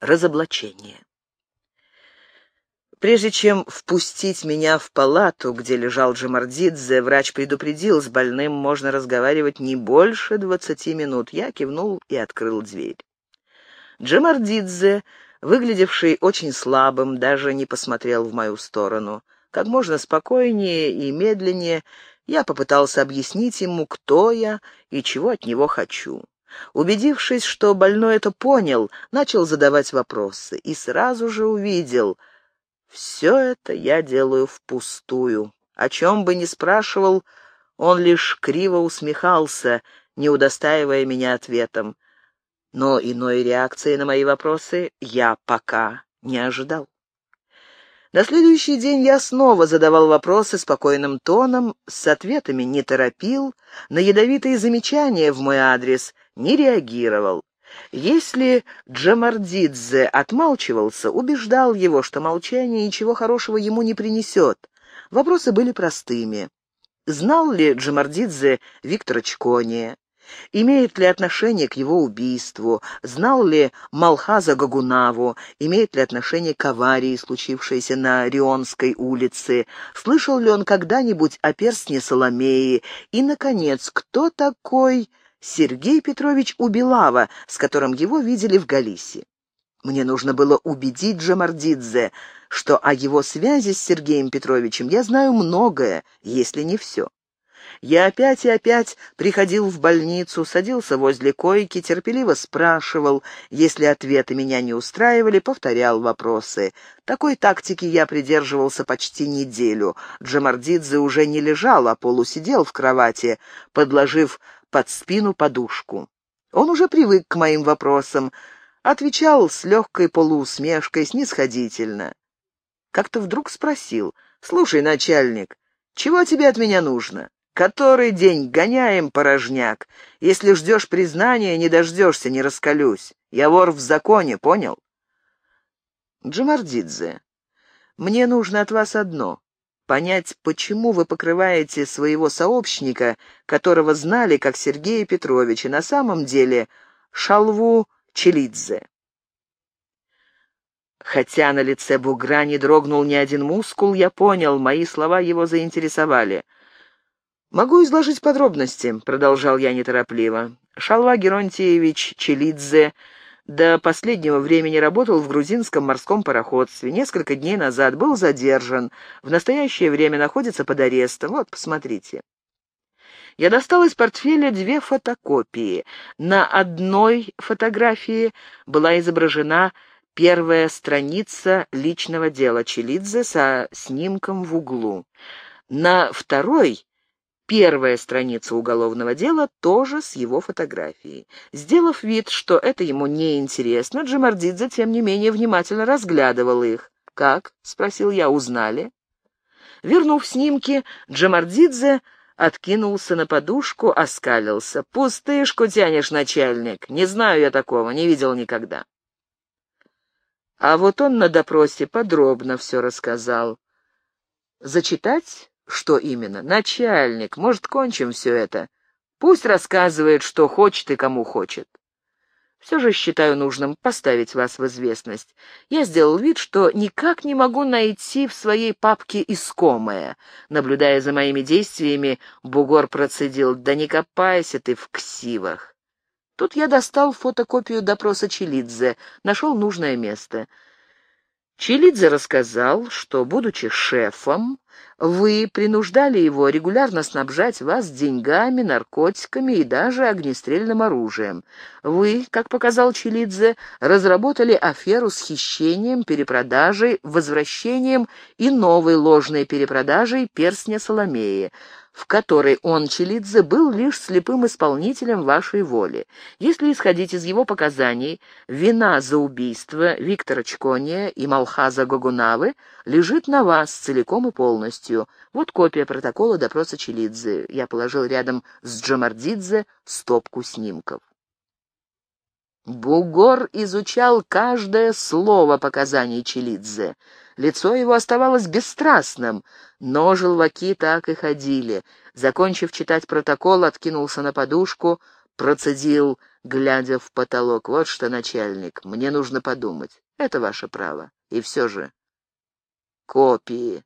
Разоблачение. Прежде чем впустить меня в палату, где лежал Джамардидзе, врач предупредил, с больным можно разговаривать не больше двадцати минут. Я кивнул и открыл дверь. Джамардидзе, выглядевший очень слабым, даже не посмотрел в мою сторону. Как можно спокойнее и медленнее я попытался объяснить ему, кто я и чего от него хочу. Убедившись, что больной это понял, начал задавать вопросы и сразу же увидел — все это я делаю впустую. О чем бы ни спрашивал, он лишь криво усмехался, не удостаивая меня ответом. Но иной реакции на мои вопросы я пока не ожидал. На следующий день я снова задавал вопросы спокойным тоном, с ответами не торопил, на ядовитые замечания в мой адрес не реагировал. Если Джамардидзе отмалчивался, убеждал его, что молчание ничего хорошего ему не принесет. Вопросы были простыми. Знал ли Джамардидзе Виктора Чкония? Имеет ли отношение к его убийству? Знал ли Малхаза Гагунаву? Имеет ли отношение к аварии, случившейся на Рионской улице? Слышал ли он когда-нибудь о перстне Соломеи? И, наконец, кто такой Сергей Петрович Убилава, с которым его видели в Галисе. Мне нужно было убедить Джамардидзе, что о его связи с Сергеем Петровичем я знаю многое, если не все. Я опять и опять приходил в больницу, садился возле койки, терпеливо спрашивал. Если ответы меня не устраивали, повторял вопросы. Такой тактики я придерживался почти неделю. Джамардидзе уже не лежал, а полусидел в кровати, подложив под спину подушку. Он уже привык к моим вопросам, отвечал с легкой полуусмешкой, снисходительно. Как-то вдруг спросил, «Слушай, начальник, чего тебе от меня нужно? Который день гоняем, порожняк. Если ждешь признания, не дождешься, не раскалюсь. Я вор в законе, понял?» Джамардидзе, мне нужно от вас одно понять, почему вы покрываете своего сообщника, которого знали как Сергея Петровича, на самом деле Шалву Челидзе. Хотя на лице бугра не дрогнул ни один мускул, я понял, мои слова его заинтересовали. «Могу изложить подробности», — продолжал я неторопливо. Шалва Геронтьевич Челидзе до последнего времени работал в грузинском морском пароходстве. Несколько дней назад был задержан. В настоящее время находится под арестом. Вот, посмотрите. Я достал из портфеля две фотокопии. На одной фотографии была изображена первая страница личного дела Челидзе со снимком в углу. На второй Первая страница уголовного дела тоже с его фотографией. Сделав вид, что это ему не интересно, Джамардидзе, тем не менее, внимательно разглядывал их. «Как?» — спросил я. «Узнали?» Вернув снимки, Джамардидзе откинулся на подушку, оскалился. «Пустышку тянешь, начальник. Не знаю я такого, не видел никогда». А вот он на допросе подробно все рассказал. «Зачитать?» Что именно? Начальник. Может, кончим все это? Пусть рассказывает, что хочет и кому хочет. Все же считаю нужным поставить вас в известность. Я сделал вид, что никак не могу найти в своей папке искомое. Наблюдая за моими действиями, бугор процедил, да не копайся ты в ксивах. Тут я достал фотокопию допроса Челидзе, нашел нужное место. Челидзе рассказал, что, будучи шефом, вы принуждали его регулярно снабжать вас деньгами, наркотиками и даже огнестрельным оружием. Вы, как показал Челидзе, разработали аферу с хищением, перепродажей, возвращением и новой ложной перепродажей перстня Соломеи в которой он, Челидзе, был лишь слепым исполнителем вашей воли. Если исходить из его показаний, вина за убийство Виктора Чкония и Малхаза Гогунавы лежит на вас целиком и полностью. Вот копия протокола допроса Челидзе. Я положил рядом с Джамардидзе стопку снимков. Бугор изучал каждое слово показаний Челидзе. Лицо его оставалось бесстрастным, но желваки так и ходили. Закончив читать протокол, откинулся на подушку, процедил глядя в потолок. «Вот что, начальник, мне нужно подумать. Это ваше право. И все же...» «Копии.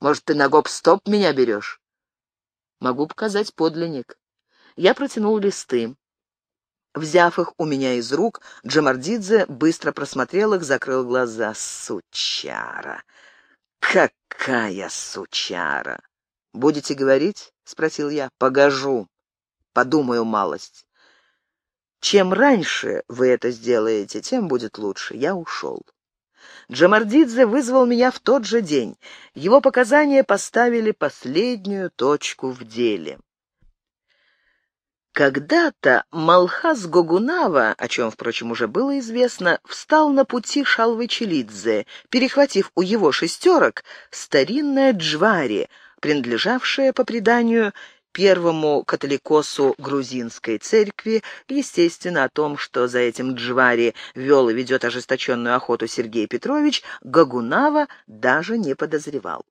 Может, ты на гоп-стоп меня берешь?» «Могу показать подлинник». Я протянул листы. Взяв их у меня из рук, Джамардидзе быстро просмотрел их, закрыл глаза. «Сучара! Какая сучара!» «Будете говорить?» — спросил я. «Погожу. Подумаю малость». «Чем раньше вы это сделаете, тем будет лучше. Я ушел». Джамардидзе вызвал меня в тот же день. Его показания поставили последнюю точку в деле. Когда-то Малхаз Гогунава, о чем, впрочем, уже было известно, встал на пути Шалвы Челидзе, перехватив у его шестерок старинное джвари, принадлежавшее, по преданию, первому католикосу грузинской церкви, естественно, о том, что за этим джвари вел и ведет ожесточенную охоту Сергей Петрович, Гагунава даже не подозревал.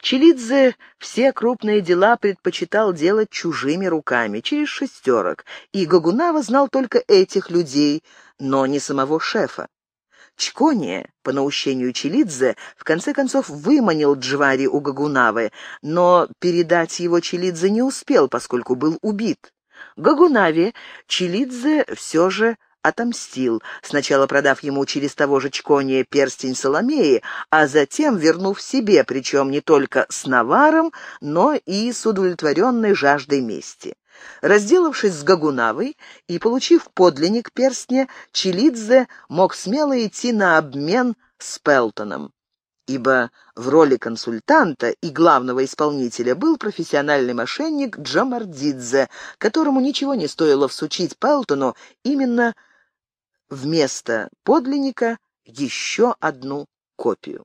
Челидзе все крупные дела предпочитал делать чужими руками, через шестерок, и Гагунава знал только этих людей, но не самого шефа. Чкония, по наущению Челидзе, в конце концов выманил Джвари у Гагунавы, но передать его Челидзе не успел, поскольку был убит. Гагунаве Челидзе все же отомстил, сначала продав ему через того же Чкония перстень Соломеи, а затем вернув себе, причем не только с наваром, но и с удовлетворенной жаждой мести. Разделавшись с Гагунавой и получив подлинник перстня, Челидзе мог смело идти на обмен с Пелтоном ибо в роли консультанта и главного исполнителя был профессиональный мошенник Джамардидзе, которому ничего не стоило всучить Пелтону именно вместо подлинника еще одну копию.